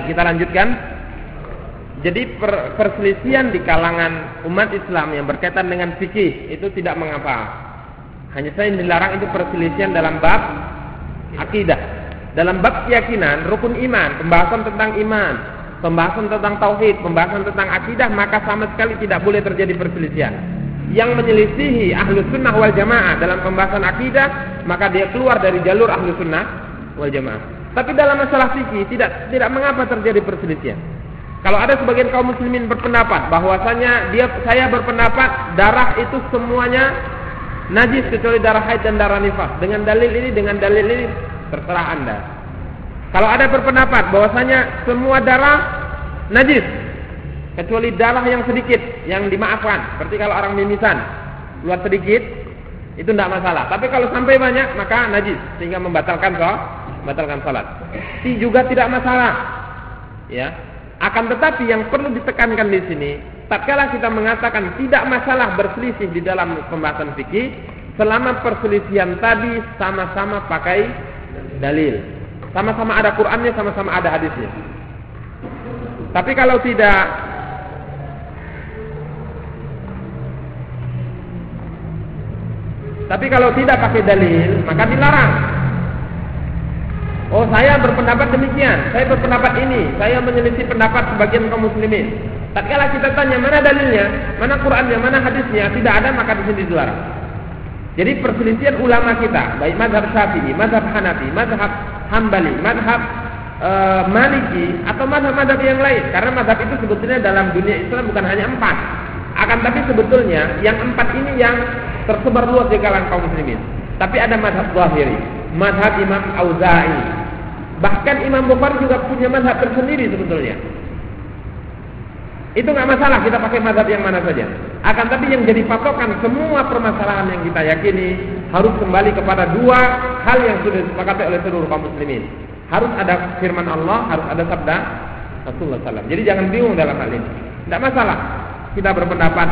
A: Baik, kita lanjutkan. Jadi per, perselisihan di kalangan umat Islam yang berkaitan dengan fikih itu tidak mengapa. Hanya saja dilarang itu perselisihan dalam bab akidah. Dalam bab keyakinan, rukun iman, pembahasan tentang iman, pembahasan tentang tauhid, pembahasan tentang akidah, maka sama sekali tidak boleh terjadi perselisihan. Yang menyelisihi ahlu sunnah wal jamaah dalam pembahasan akidah, maka dia keluar dari jalur ahlu sunnah wal jamaah. Tapi dalam masalah fikih tidak tidak mengapa terjadi perselisihan. Kalau ada sebagian kaum muslimin berpendapat bahwasanya dia saya berpendapat darah itu semuanya najis kecuali darah haid dan darah nifas. Dengan dalil ini dengan dalil ini terserah Anda. Kalau ada berpendapat bahwasanya semua darah najis kecuali darah yang sedikit yang dimaafkan. Seperti kalau orang mimisan keluar sedikit itu tidak masalah. Tapi kalau sampai banyak maka najis sehingga membatalkan kok batalkan salat. Si juga tidak masalah. Ya. Akan tetapi yang perlu ditekankan di sini, tatkala kita mengatakan tidak masalah berselisih di dalam pembahasan fikih selama perselisihan tadi sama-sama pakai dalil. Sama-sama ada Qur'annya, sama-sama ada hadisnya. Tapi kalau tidak Tapi kalau tidak pakai dalil, maka dilarang. Oh saya berpendapat demikian, saya berpendapat ini, saya menyelisih pendapat sebagian kaum muslimin. Tatkala kita tanya mana dalilnya, mana Qurannya, mana hadisnya, tidak ada maka di sini dilarang. Jadi perselisihan ulama kita, baik madhab Syafi'i, madhab Hanafi, madhab Hambali, madhab uh, Maliki atau madhab-madhab yang lain, karena madhab itu sebetulnya dalam dunia Islam bukan hanya empat. Akan tapi sebetulnya yang empat ini yang tersebar luas di kalangan kaum muslimin. Tapi ada madhab zahiri, madhab Imam Auza'i, Bahkan Imam Bukhari juga punya mazhab tersendiri sebetulnya. Itu nggak masalah kita pakai mazhab yang mana saja. Akan tapi yang jadi patokan semua permasalahan yang kita yakini harus kembali kepada dua hal yang sudah disepakati oleh seluruh kaum muslimin. Harus ada firman Allah, harus ada sabda Rasulullah SAW. Jadi jangan bingung dalam hal ini. Tidak masalah kita berpendapat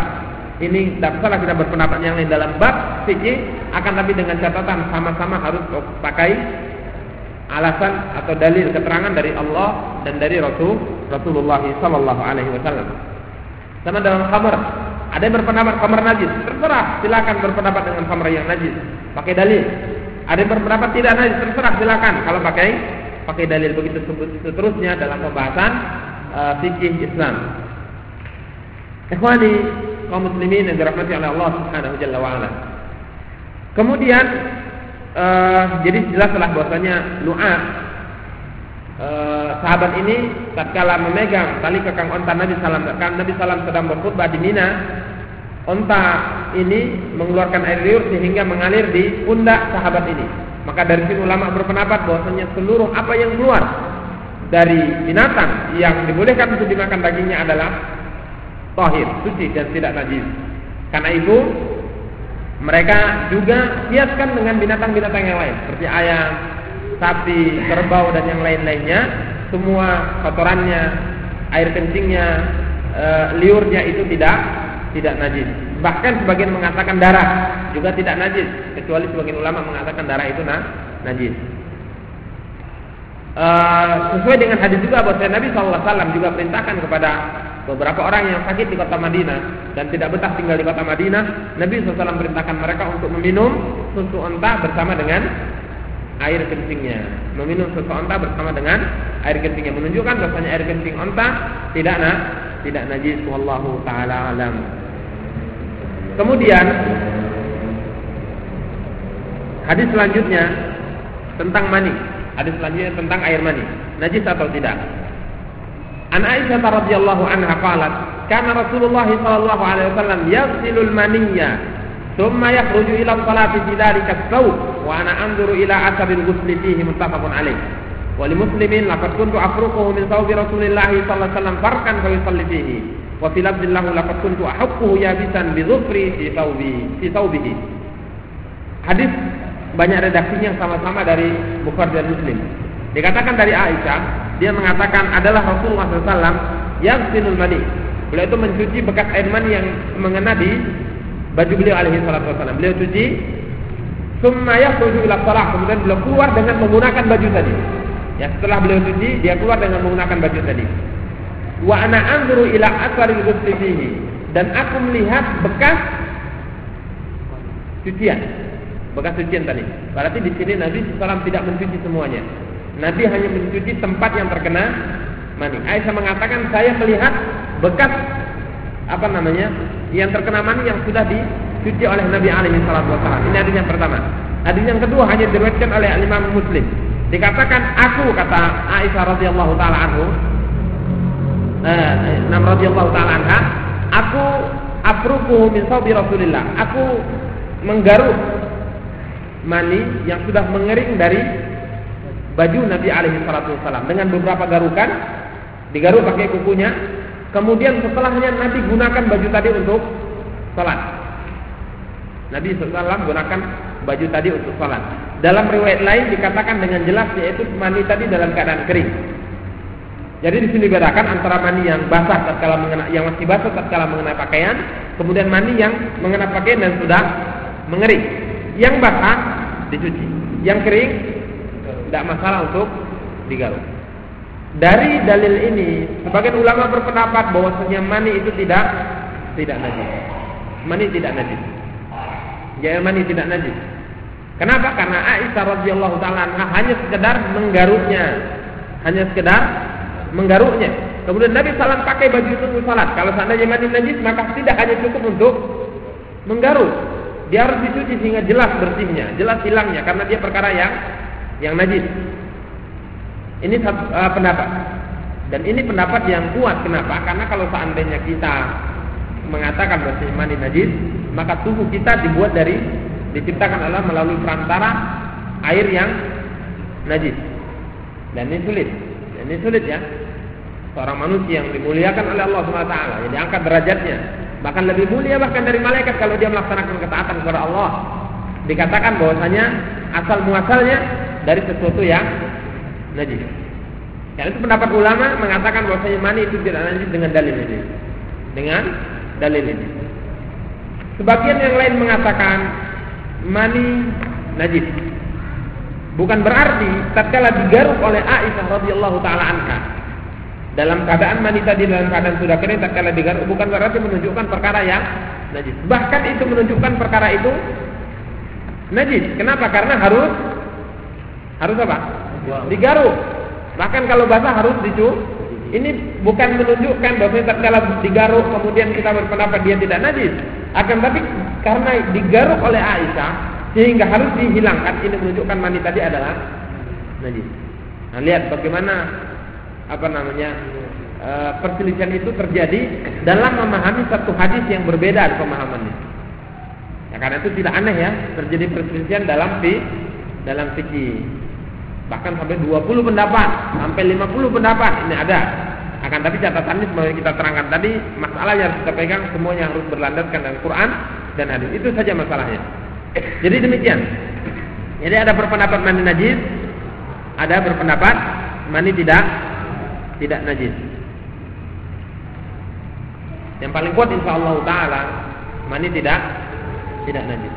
A: ini tidak masalah kita berpendapat yang lain dalam bab fikih akan tapi dengan catatan sama-sama harus pakai alasan atau dalil keterangan dari Allah dan dari Rasul Rasulullah Sallallahu Alaihi Wasallam. Sama dalam khamar, ada yang berpendapat khamar najis, terserah, silakan berpendapat dengan khamar yang najis, pakai dalil. Ada yang berpendapat tidak najis, terserah, silakan. Kalau pakai pakai dalil begitu seterusnya dalam pembahasan uh, fikih Islam. Ikhwani kaum muslimin yang dirahmati oleh Allah Subhanahu wa. Kemudian uh, jadi jelaslah bahwasanya Nu'at uh, sahabat ini tatkala memegang tali kekang onta Nabi sallam kan Nabi sallam sedang berkhutbah di Mina onta ini mengeluarkan air liur sehingga mengalir di pundak sahabat ini maka dari sini ulama berpendapat bahwasanya seluruh apa yang keluar dari binatang yang dibolehkan untuk dimakan dagingnya adalah tahir, suci dan tidak najis. Karena itu mereka juga hiaskan dengan binatang-binatang yang lain seperti ayam, sapi, kerbau dan yang lain-lainnya. Semua kotorannya, air kencingnya, e, liurnya itu tidak tidak najis. Bahkan sebagian mengatakan darah juga tidak najis, kecuali sebagian ulama mengatakan darah itu najis. E, sesuai dengan hadis juga bahwa Nabi SAW juga perintahkan kepada beberapa orang yang sakit di kota Madinah dan tidak betah tinggal di kota Madinah, Nabi SAW perintahkan mereka untuk meminum susu onta bersama dengan air kencingnya. Meminum susu onta bersama dengan air kencingnya menunjukkan bahwasanya air kencing onta tidak na, tidak najis. Wallahu taala alam. Kemudian hadis selanjutnya tentang mani. Hadis selanjutnya tentang air mani. Najis atau tidak? An Aisyah radhiyallahu anha qalat, "Kana Rasulullah sallallahu alaihi wasallam yaghsilu al-maniyya thumma yakhruju ila salati fi dhalika as-sawb wa ana anzuru ila athari al-ghusli fihi muttafaqun alaih." Wa li muslimin laqad kuntu afruquhu min thawbi Rasulillah sallallahu alaihi wasallam farkan fa yusalli fihi. Wa fi lafdhin lahu laqad kuntu ahukkuhu yabisan bi dhufri fi thawbi fi thawbihi. Hadis banyak redaksinya yang sama-sama dari Bukhari dan Muslim. Dikatakan dari Aisyah, dia mengatakan adalah Rasulullah SAW yang sinul mani. Beliau itu mencuci bekas air mani yang mengena di baju beliau alaihi salatu wasallam. Beliau cuci, summa yakhruju ila salah. Kemudian beliau keluar dengan menggunakan baju tadi. Ya, setelah beliau cuci, dia keluar dengan menggunakan baju tadi. Wa ana anzuru ila asari fihi. Dan aku melihat bekas cucian. Bekas cucian tadi. Berarti di sini Nabi SAW tidak mencuci semuanya. Nabi hanya mencuci tempat yang terkena mani. Aisyah mengatakan saya melihat bekas apa namanya yang terkena mani yang sudah dicuci oleh Nabi alaihi wasallam. Ini hadis yang pertama. Hadis yang kedua hanya diriwayatkan oleh Imam Muslim. Dikatakan aku kata Aisyah radhiyallahu taala anhu eh, radhiyallahu taala anha, aku afruquhu min Rasulillah. Aku menggaruk mani yang sudah mengering dari baju Nabi alaihi salatu wasallam dengan beberapa garukan, digaruk pakai kukunya. Kemudian setelahnya Nabi gunakan baju tadi untuk salat. Nabi SAW gunakan baju tadi untuk salat. Dalam riwayat lain dikatakan dengan jelas yaitu mani tadi dalam keadaan kering. Jadi di sini bedakan antara mani yang basah tatkala mengena yang masih basah tatkala mengenai pakaian, kemudian mani yang mengenai pakaian dan sudah mengering. Yang basah dicuci, yang kering tidak masalah untuk digaruk. Dari dalil ini, sebagian ulama berpendapat bahwasanya mani itu tidak tidak najis. Mani tidak najis. Ya mani tidak najis. Kenapa? Karena Aisyah radhiyallahu taala hanya sekedar menggaruknya. Hanya sekedar menggaruknya. Kemudian Nabi salam pakai baju itu salat. Kalau seandainya mani najis, maka tidak hanya cukup untuk menggaruk. Dia harus dicuci sehingga jelas bersihnya, jelas hilangnya karena dia perkara yang yang najis. Ini uh, pendapat. Dan ini pendapat yang kuat. Kenapa? Karena kalau seandainya kita mengatakan bahwa mani najis, maka tubuh kita dibuat dari diciptakan Allah melalui perantara air yang najis. Dan ini sulit. Dan ini sulit ya. Seorang manusia yang dimuliakan oleh Allah SWT, yang diangkat derajatnya Bahkan lebih mulia bahkan dari malaikat kalau dia melaksanakan ketaatan kepada Allah. Dikatakan bahwasanya asal muasalnya dari sesuatu yang najis. Ya, itu pendapat ulama mengatakan bahwasanya mani itu tidak najis dengan dalil ini. Dengan dalil ini. Sebagian yang lain mengatakan mani najis. Bukan berarti tatkala digaruk oleh Aisyah radhiyallahu taala anha dalam keadaan mani tadi dalam keadaan sudah kering tatkala digaruk bukan berarti menunjukkan perkara yang najis. Bahkan itu menunjukkan perkara itu najis. Kenapa? Karena harus harus apa? Digaruk. Bahkan kalau basah harus dicu. Ini bukan menunjukkan bahwa tatkala digaruk kemudian kita berpendapat dia tidak najis. Akan tapi karena digaruk oleh Aisyah sehingga harus dihilangkan ini menunjukkan mani tadi adalah najis. Nah, lihat bagaimana apa namanya e, perselisihan itu terjadi dalam memahami satu hadis yang berbeda pemahamannya. Ya, karena itu tidak aneh ya terjadi perselisihan dalam fi dalam fikih. Bahkan sampai 20 pendapat, sampai 50 pendapat ini ada. Akan tapi catatannya sebenarnya kita terangkan tadi masalah yang kita pegang semuanya harus berlandaskan dengan Quran dan hadis. Itu saja masalahnya. Jadi demikian. Jadi ada berpendapat mani najis, ada berpendapat mani tidak tidak najis. Yang paling kuat insya Allah taala mani tidak tidak najis.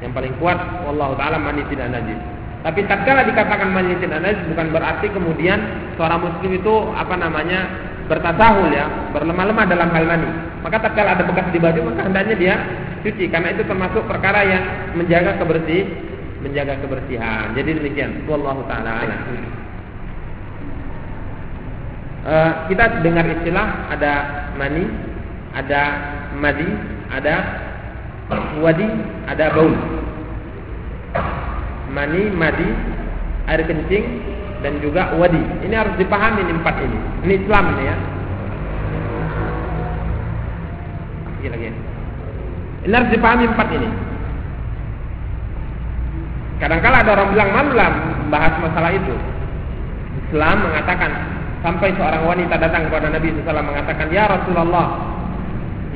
A: Yang paling kuat Allah taala mani tidak najis. Tapi tatkala dikatakan mani tidak najis bukan berarti kemudian seorang muslim itu apa namanya bertasahul ya, berlemah-lemah dalam hal mani. Maka tatkala ada bekas di baju maka hendaknya dia cuci karena itu termasuk perkara yang menjaga kebersih menjaga kebersihan. Jadi demikian. Wallahu taala Uh, kita dengar istilah ada mani, ada madi, ada wadi, ada baul. Mani, madi, air kencing, dan juga wadi. Ini harus dipahami ini empat ini. Ini Islam ini ya. Lagi lagi. Ini harus dipahami empat ini. Kadang-kala ada orang bilang malu lah bahas masalah itu. Islam mengatakan sampai seorang wanita datang kepada Nabi SAW mengatakan, Ya Rasulullah,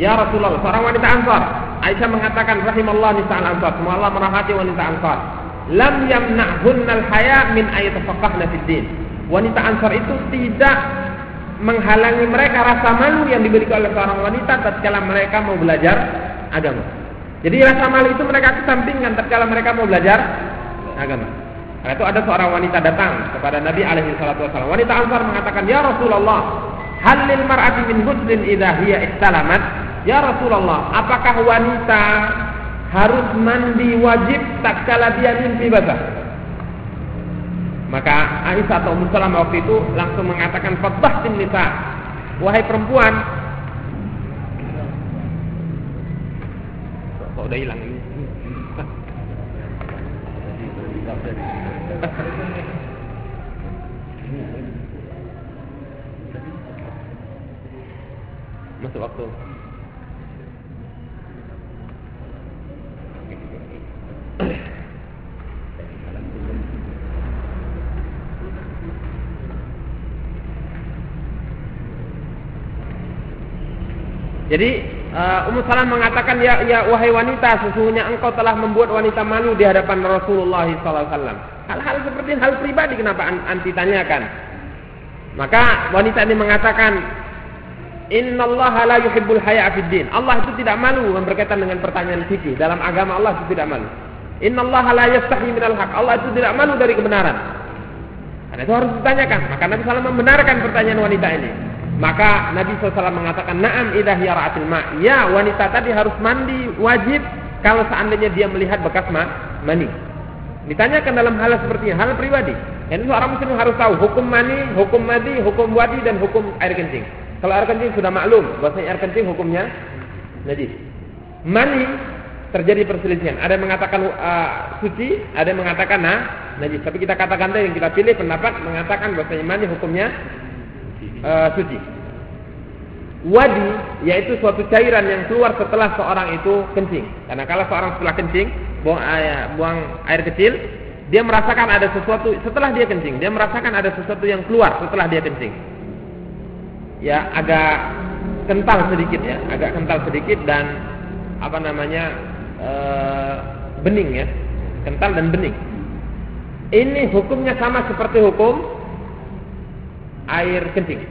A: Ya Rasulullah, seorang wanita Ansar. Aisyah mengatakan, Rahimallah nisa al-Ansar. Semua Allah merahmati wanita Ansar lam yamna'hunnal haya min ayatafaqahna fid din. Wanita Ansar itu tidak menghalangi mereka rasa malu yang diberikan oleh seorang wanita tatkala mereka mau belajar agama. Jadi rasa malu itu mereka kesampingkan tatkala mereka mau belajar agama. Karena itu ada seorang wanita datang kepada Nabi alaihi salatu wasallam. Wanita Ansar mengatakan, "Ya Rasulullah, hal lil mar'ati min husnin idza hiya istalamat?" Ya Rasulullah, apakah wanita harus mandi wajib tak kala dia mimpi basah. Maka Aisyah atau Ummu waktu itu langsung mengatakan fadhahtin nisa. Wahai perempuan, kok udah hilang ini? Masuk waktu. Jadi uh, Ummu Salam mengatakan ya ya wahai wanita sesungguhnya engkau telah membuat wanita malu di hadapan Rasulullah SAW. Hal-hal seperti hal pribadi kenapa anti tanyakan? Maka wanita ini mengatakan Innallaha la yuhibbul haya din. Allah itu tidak malu berkaitan dengan pertanyaan fikih. Dalam agama Allah itu tidak malu. Innallaha la yastahi minal haq. Allah itu tidak malu dari kebenaran. Karena itu harus ditanyakan. Maka Nabi SAW membenarkan pertanyaan wanita ini. Maka Nabi SAW mengatakan, Naam idah yara'atil ma. Ya, wanita tadi harus mandi wajib kalau seandainya dia melihat bekas ma mani. Ditanyakan dalam hal seperti hal pribadi. Ini seorang muslim harus tahu hukum mani, hukum madi, hukum wadi, dan hukum air kencing. Kalau air kencing sudah maklum, bahwasanya air kencing hukumnya najis. Mani terjadi perselisihan. Ada yang mengatakan uh, suci, ada yang mengatakan nah, najis. Tapi kita katakan tadi yang kita pilih pendapat mengatakan bahwasanya mani hukumnya uh, suci. Wadi yaitu suatu cairan yang keluar setelah seorang itu kencing. Karena kalau seorang setelah kencing buang air, buang air kecil, dia merasakan ada sesuatu setelah dia kencing, dia merasakan ada sesuatu yang keluar setelah dia kencing. Ya agak kental sedikit ya, agak kental sedikit dan apa namanya e, bening ya, kental dan bening. Ini hukumnya sama seperti hukum air kencing,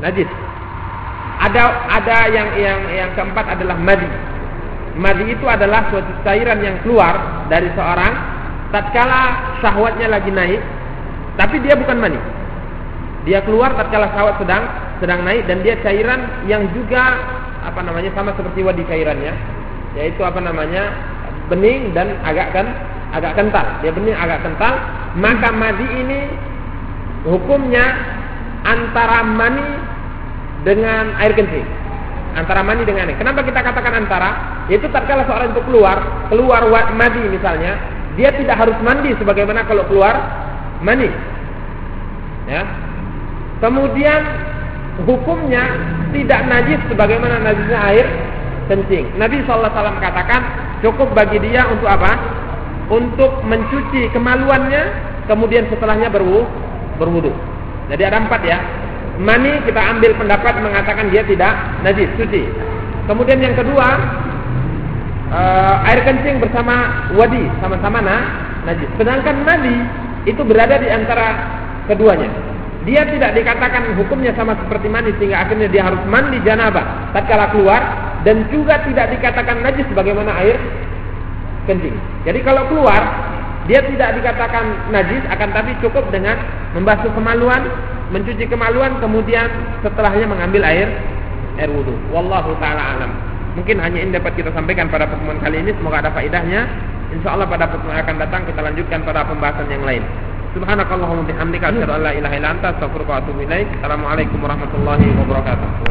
A: najis. Ada ada yang yang yang keempat adalah madi. Madi itu adalah suatu cairan yang keluar dari seorang tatkala syahwatnya lagi naik, tapi dia bukan mani. Dia keluar tatkala syahwat sedang sedang naik dan dia cairan yang juga apa namanya sama seperti wadi cairannya yaitu apa namanya bening dan agak kan agak kental dia bening agak kental maka madi ini hukumnya antara mani dengan air kencing antara mani dengan air kenapa kita katakan antara yaitu tatkala seorang itu keluar keluar madi misalnya dia tidak harus mandi sebagaimana kalau keluar mani ya kemudian hukumnya tidak najis sebagaimana najisnya air kencing. Nabi SAW katakan cukup bagi dia untuk apa? Untuk mencuci kemaluannya, kemudian setelahnya berwudu. Berwudu. Jadi ada empat ya. Mani kita ambil pendapat mengatakan dia tidak najis, suci. Kemudian yang kedua, uh, air kencing bersama wadi sama-sama nah, najis. Sedangkan mani itu berada di antara keduanya dia tidak dikatakan hukumnya sama seperti mandi sehingga akhirnya dia harus mandi janabah tatkala keluar dan juga tidak dikatakan najis sebagaimana air kencing. Jadi kalau keluar dia tidak dikatakan najis akan tapi cukup dengan membasuh kemaluan, mencuci kemaluan kemudian setelahnya mengambil air air wudhu. Wallahu taala alam. Mungkin hanya ini dapat kita sampaikan pada pertemuan kali ini semoga ada faedahnya. Insya Allah pada pertemuan akan datang kita lanjutkan pada pembahasan yang lain. Subhanakallahumma bihamdika asyhadu an la ilaha illa anta astaghfiruka wa atubu ilaik. Assalamualaikum warahmatullahi wabarakatuh.